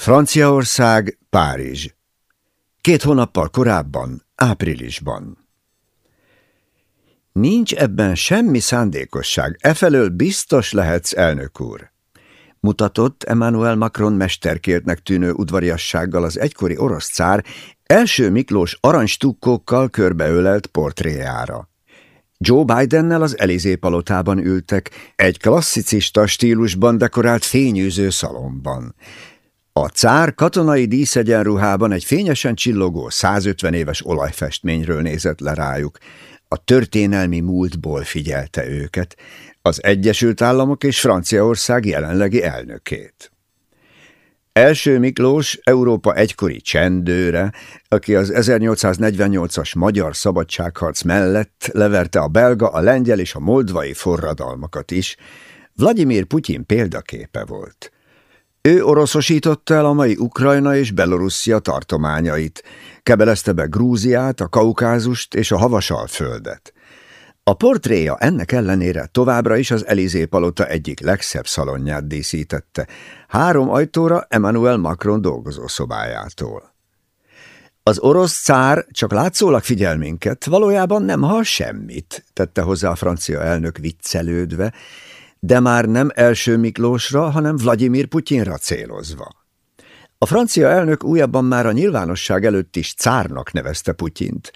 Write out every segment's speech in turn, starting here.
Franciaország, Párizs. Két hónappal korábban, áprilisban. Nincs ebben semmi szándékosság, efelől biztos lehetsz, elnök úr. Mutatott Emmanuel Macron mesterkértnek tűnő udvariassággal az egykori orosz cár első Miklós aranystukkókkal körbeölelt portréjára. Joe Bidennel az Elizé palotában ültek, egy klasszicista stílusban dekorált fényűző szalomban. A cár katonai díszegyenruhában egy fényesen csillogó 150 éves olajfestményről nézett le rájuk. A történelmi múltból figyelte őket, az Egyesült Államok és Franciaország jelenlegi elnökét. Első Miklós, Európa egykori csendőre, aki az 1848-as magyar szabadságharc mellett leverte a belga, a lengyel és a moldvai forradalmakat is, Vladimir Putyin példaképe volt – ő oroszosította el a mai Ukrajna és Belorusszia tartományait, kebelezte be Grúziát, a Kaukázust és a Havasalföldet. A portréja ennek ellenére továbbra is az Elizé palota egyik legszebb szalonját díszítette, három ajtóra Emmanuel Macron dolgozószobájától. Az orosz cár csak látszólag figyel minket, valójában nem hall semmit, tette hozzá a francia elnök viccelődve, de már nem első Miklósra, hanem Vladimir Putyinra célozva. A francia elnök újabban már a nyilvánosság előtt is cárnak nevezte Putyint,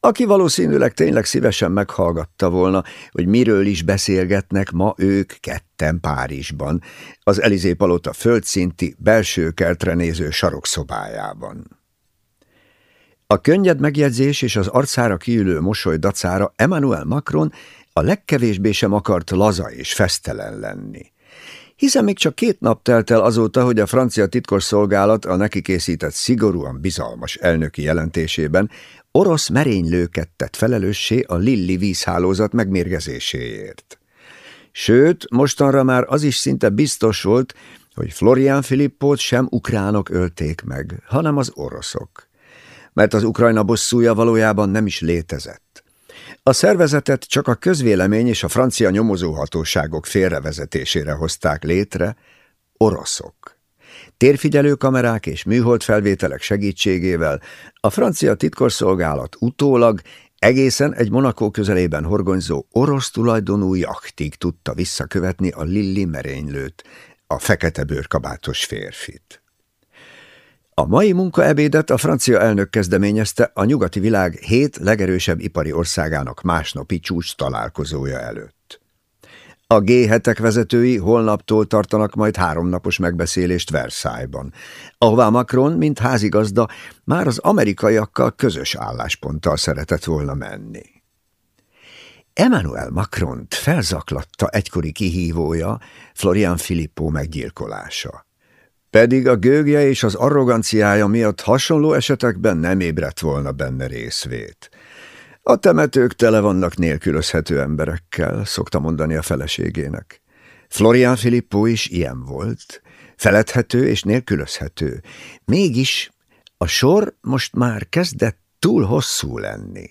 aki valószínűleg tényleg szívesen meghallgatta volna, hogy miről is beszélgetnek ma ők ketten Párizsban, az Elizé palota földszinti, belső kertre néző sarokszobájában. A könnyed megjegyzés és az arcára kiülő mosoly dacára Emmanuel Macron a legkevésbé sem akart laza és fesztelen lenni. Hiszen még csak két nap telt el azóta, hogy a francia titkosszolgálat a neki készített szigorúan bizalmas elnöki jelentésében orosz merénylőket tett felelőssé a Lilli vízhálózat megmérgezéséért. Sőt, mostanra már az is szinte biztos volt, hogy Florian Filippót sem ukránok ölték meg, hanem az oroszok. Mert az Ukrajna bosszúja valójában nem is létezett. A szervezetet csak a közvélemény és a francia nyomozóhatóságok félrevezetésére hozták létre oroszok. Térfigyelő kamerák és műhold felvételek segítségével a francia titkosszolgálat utólag egészen egy Monakó közelében horgonyzó orosz tulajdonú jachtig tudta visszakövetni a Lilli merénylőt, a fekete bőrkabátos férfit. A mai munkaebédet a francia elnök kezdeményezte a nyugati világ hét legerősebb ipari országának másnapi csúcs találkozója előtt. A g vezetői holnaptól tartanak majd háromnapos megbeszélést Versailles-ban, ahová Macron, mint házigazda, már az amerikaiakkal közös állásponttal szeretett volna menni. Emmanuel Macron-t felzaklatta egykori kihívója, Florian Filippo meggyilkolása. Pedig a gőgje és az arroganciája miatt hasonló esetekben nem ébredt volna benne részvét. A temetők tele vannak nélkülözhető emberekkel, szokta mondani a feleségének. Florian Filippo is ilyen volt, feledhető és nélkülözhető. Mégis a sor most már kezdett túl hosszú lenni.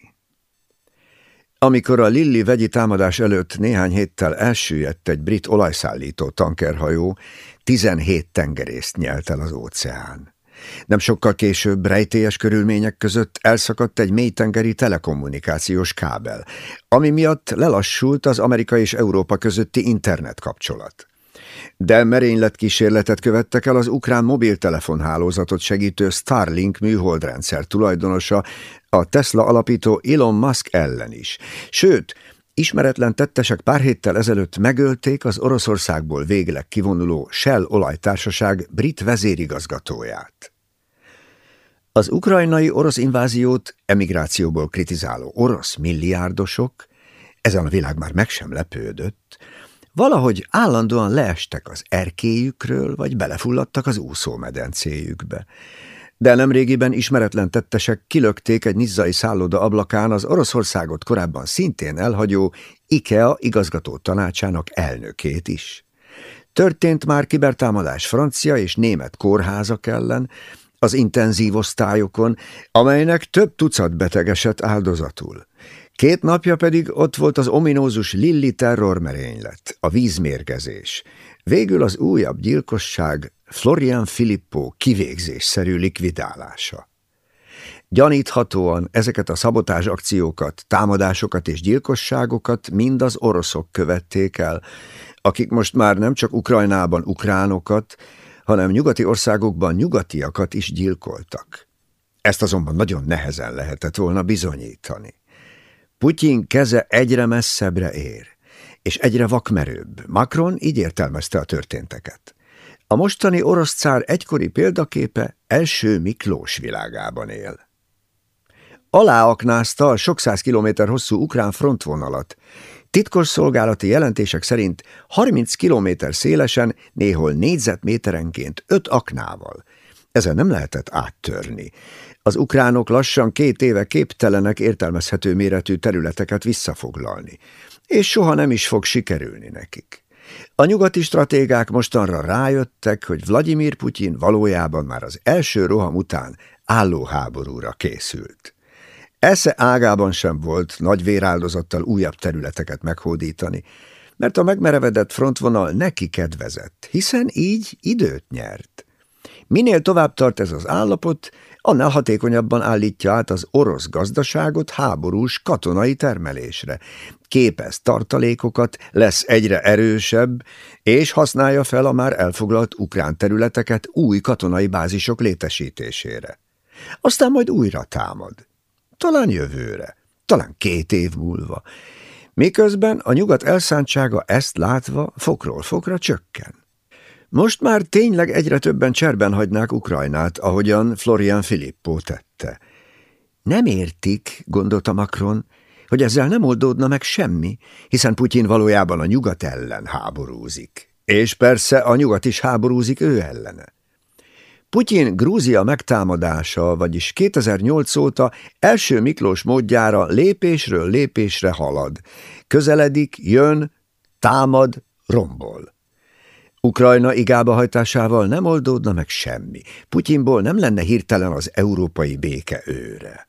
Amikor a Lilli vegyi támadás előtt néhány héttel elsüllyedt egy brit olajszállító tankerhajó, 17 tengerészt nyelt el az óceán. Nem sokkal később rejtélyes körülmények között elszakadt egy mélytengeri telekommunikációs kábel, ami miatt lelassult az Amerika és Európa közötti internet kapcsolat. De merénylet kísérletet követtek el az ukrán mobiltelefonhálózatot segítő Starlink műholdrendszer tulajdonosa, a Tesla alapító Elon Musk ellen is. Sőt, Ismeretlen tettesek pár héttel ezelőtt megölték az Oroszországból végleg kivonuló Shell olajtársaság brit vezérigazgatóját. Az ukrajnai orosz inváziót emigrációból kritizáló orosz milliárdosok, ezen a világ már meg sem lepődött, valahogy állandóan leestek az erkéjükről, vagy belefulladtak az úszómedencéjükbe de nemrégiben ismeretlen tettesek kilökték egy nizzai szálloda ablakán az Oroszországot korábban szintén elhagyó IKEA igazgató tanácsának elnökét is. Történt már kibertámadás francia és német kórházak ellen, az intenzív osztályokon, amelynek több tucat betegeset áldozatul. Két napja pedig ott volt az ominózus Lilli terrormerénylet, a vízmérgezés, Végül az újabb gyilkosság Florian Filippo kivégzésszerű likvidálása. Gyaníthatóan ezeket a szabotás akciókat, támadásokat és gyilkosságokat mind az oroszok követték el, akik most már nem csak Ukrajnában ukránokat, hanem nyugati országokban nyugatiakat is gyilkoltak. Ezt azonban nagyon nehezen lehetett volna bizonyítani. Putyin keze egyre messzebbre ér, és egyre vakmerőbb. Macron így értelmezte a történteket. A mostani orosz cár egykori példaképe első Miklós világában él. Aláaknázta a sok száz kilométer hosszú ukrán frontvonalat. Titkos szolgálati jelentések szerint 30 kilométer szélesen, néhol négyzetméterenként öt aknával. Ezen nem lehetett áttörni. Az ukránok lassan két éve képtelenek értelmezhető méretű területeket visszafoglalni, és soha nem is fog sikerülni nekik. A nyugati stratégák mostanra rájöttek, hogy Vladimir Putyin valójában már az első roham után álló háborúra készült. Esze ágában sem volt nagy véráldozattal újabb területeket meghódítani, mert a megmerevedett frontvonal neki kedvezett, hiszen így időt nyert. Minél tovább tart ez az állapot, annál hatékonyabban állítja át az orosz gazdaságot háborús katonai termelésre. Képez tartalékokat, lesz egyre erősebb, és használja fel a már elfoglalt ukrán területeket új katonai bázisok létesítésére. Aztán majd újra támad. Talán jövőre, talán két év múlva. Miközben a nyugat elszántsága ezt látva fokról fokra csökken. Most már tényleg egyre többen cserben hagynák Ukrajnát, ahogyan Florian Filippo tette. Nem értik, gondolta Macron, hogy ezzel nem oldódna meg semmi, hiszen Putyin valójában a nyugat ellen háborúzik. És persze a nyugat is háborúzik ő ellene. Putyin Grúzia megtámadása, vagyis 2008 óta első Miklós módjára lépésről lépésre halad. Közeledik, jön, támad, rombol. Ukrajna igába hajtásával nem oldódna meg semmi. Putyinból nem lenne hirtelen az európai béke őre.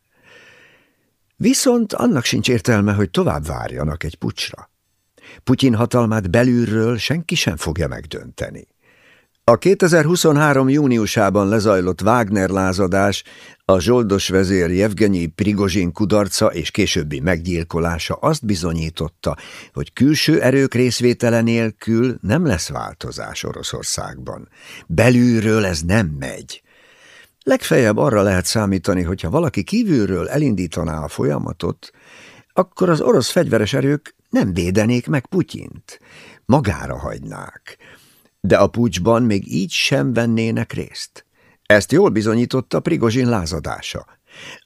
Viszont annak sincs értelme, hogy tovább várjanak egy pucsra. Putyin hatalmát belülről senki sem fogja megdönteni. A 2023. júniusában lezajlott Wagner lázadás, a zsoldos vezér Jevgenyi Prigozsin kudarca és későbbi meggyilkolása azt bizonyította, hogy külső erők részvétele nélkül nem lesz változás Oroszországban. Belülről ez nem megy. Legfeljebb arra lehet számítani, hogyha valaki kívülről elindítaná a folyamatot, akkor az orosz fegyveres erők nem védenék meg Putyint, magára hagynák de a pucsban még így sem vennének részt. Ezt jól bizonyította Prigozsin lázadása.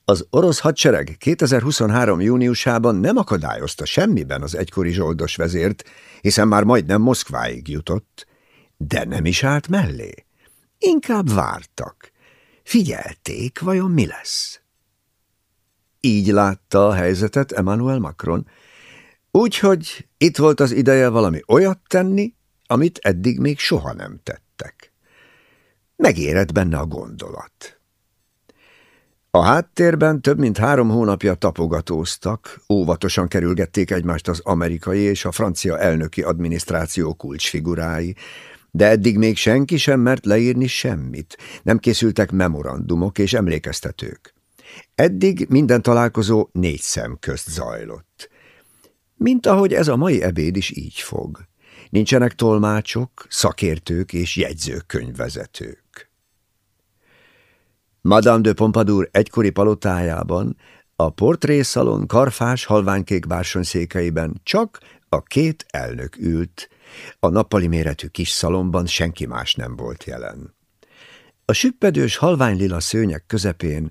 Az orosz hadsereg 2023. júniusában nem akadályozta semmiben az egykori zsoldos vezért, hiszen már majdnem Moszkváig jutott, de nem is állt mellé. Inkább vártak. Figyelték, vajon mi lesz. Így látta a helyzetet Emmanuel Macron, úgyhogy itt volt az ideje valami olyat tenni, amit eddig még soha nem tettek. Megérett benne a gondolat. A háttérben több mint három hónapja tapogatóztak, óvatosan kerülgették egymást az amerikai és a francia elnöki adminisztráció kulcsfigurái, de eddig még senki sem mert leírni semmit, nem készültek memorandumok és emlékeztetők. Eddig minden találkozó négy szem közt zajlott. Mint ahogy ez a mai ebéd is így fog. Nincsenek tolmácsok, szakértők és jegyzőkönyvvezetők. Madame de Pompadour egykori palotájában, a portrészalon karfás halványkék bársonyszékeiben csak a két elnök ült, a nappali méretű kis szalomban senki más nem volt jelen. A süppedős halványlila szőnyek közepén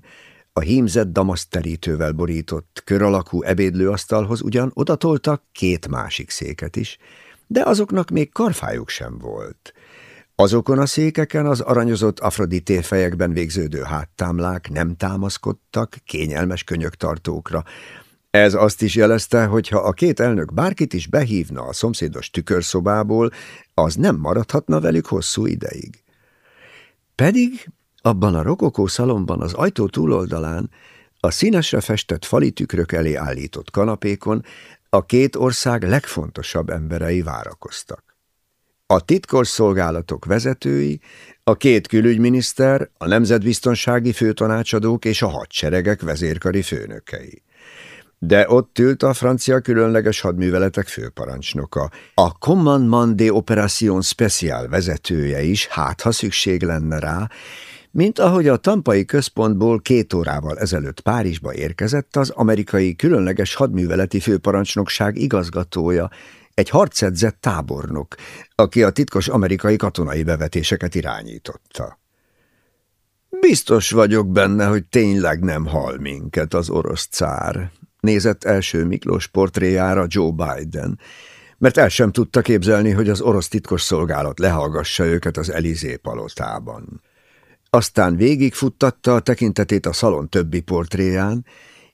a hímzett damaszterítővel borított, kör alakú ebédlőasztalhoz ugyan odatoltak két másik széket is, de azoknak még karfájuk sem volt. Azokon a székeken az aranyozott afrodité fejekben végződő háttámlák nem támaszkodtak kényelmes könyöktartókra. Ez azt is jelezte, hogy ha a két elnök bárkit is behívna a szomszédos tükörszobából, az nem maradhatna velük hosszú ideig. Pedig abban a rokokó szalomban az ajtó túloldalán a színesre festett fali tükrök elé állított kanapékon a két ország legfontosabb emberei várakoztak. a titkos szolgálatok vezetői, a két külügyminiszter, a nemzetbiztonsági főtanácsadók és a hadseregek vezérkari főnökei. De ott ült a francia különleges hadműveletek főparancsnoka, a Commandement des Opérations Special vezetője is, hát ha szükség lenne rá, mint ahogy a Tampai központból két órával ezelőtt Párizsba érkezett az amerikai különleges hadműveleti főparancsnokság igazgatója, egy harcedzett tábornok, aki a titkos amerikai katonai bevetéseket irányította. Biztos vagyok benne, hogy tényleg nem hal minket az orosz cár, nézett első Miklós portréjára Joe Biden, mert el sem tudta képzelni, hogy az orosz titkos szolgálat lehallgassa őket az Elizé palotában. Aztán végigfuttatta a tekintetét a szalon többi portréján,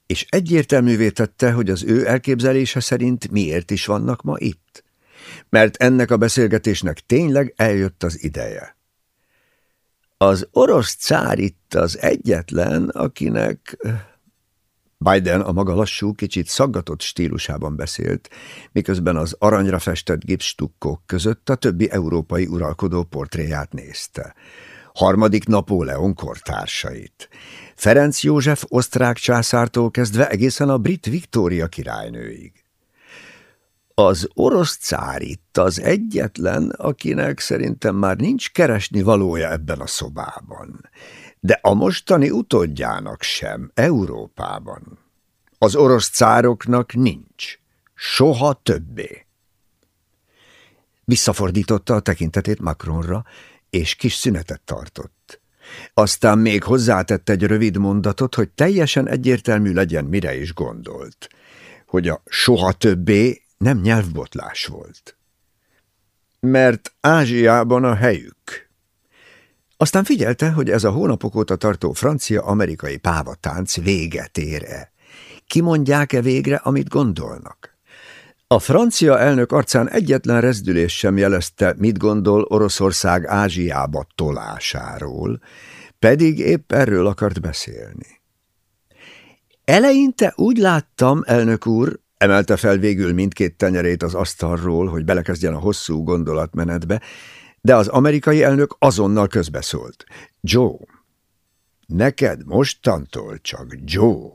és egyértelművé tette, hogy az ő elképzelése szerint miért is vannak ma itt. Mert ennek a beszélgetésnek tényleg eljött az ideje. Az orosz cár itt az egyetlen, akinek... Biden a maga lassú, kicsit szaggatott stílusában beszélt, miközben az aranyra festett gipstukkok között a többi európai uralkodó portréját nézte. Harmadik Napóleon kortársait. Ferenc József osztrák császártól kezdve egészen a brit Viktória királynőig. Az orosz cár itt az egyetlen, akinek szerintem már nincs keresni valója ebben a szobában, de a mostani utódjának sem Európában. Az orosz cároknak nincs, soha többé. Visszafordította a tekintetét Macronra, és kis szünetet tartott. Aztán még hozzátett egy rövid mondatot, hogy teljesen egyértelmű legyen, mire is gondolt, hogy a soha többé nem nyelvbotlás volt. Mert Ázsiában a helyük. Aztán figyelte, hogy ez a hónapok óta tartó francia-amerikai pávatánc véget ér-e. Kimondják-e végre, amit gondolnak? A francia elnök arcán egyetlen rezdülés sem jelezte, mit gondol Oroszország Ázsiába tolásáról, pedig épp erről akart beszélni. Eleinte úgy láttam, elnök úr, emelte fel végül mindkét tenyerét az asztalról, hogy belekezdjen a hosszú gondolatmenetbe, de az amerikai elnök azonnal közbeszólt. Joe, neked mostantól csak Joe,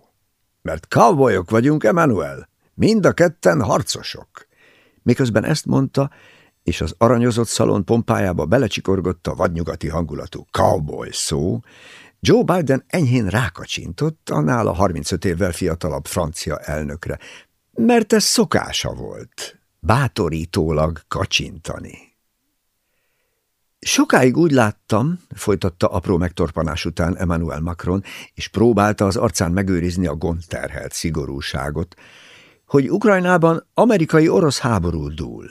mert cowboyok vagyunk, Emmanuel. Mind a ketten harcosok. Miközben ezt mondta, és az aranyozott szalon pompájába belecsikorgott a vadnyugati hangulatú cowboy szó, Joe Biden enyhén rákacsintott a nála 35 évvel fiatalabb francia elnökre, mert ez szokása volt, bátorítólag kacsintani. Sokáig úgy láttam, folytatta apró megtorpanás után Emmanuel Macron, és próbálta az arcán megőrizni a gondterhelt szigorúságot, hogy Ukrajnában amerikai-orosz háború dúl.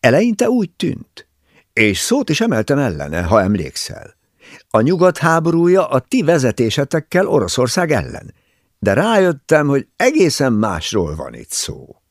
Eleinte úgy tűnt, és szót is emeltem ellene, ha emlékszel. A nyugat háborúja a ti vezetésetekkel Oroszország ellen, de rájöttem, hogy egészen másról van itt szó.